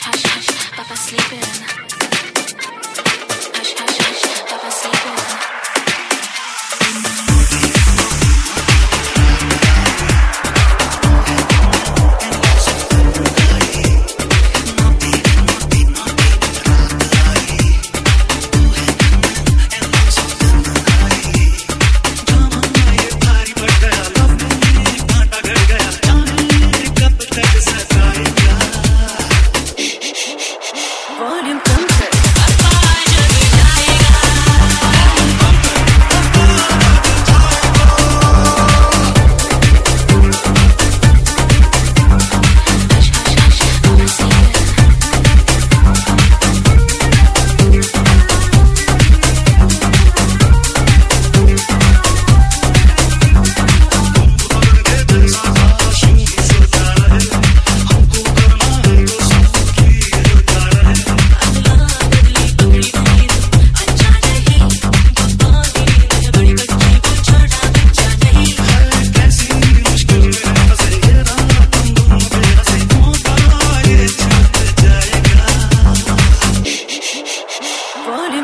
hush, hush, Papa's sleeping.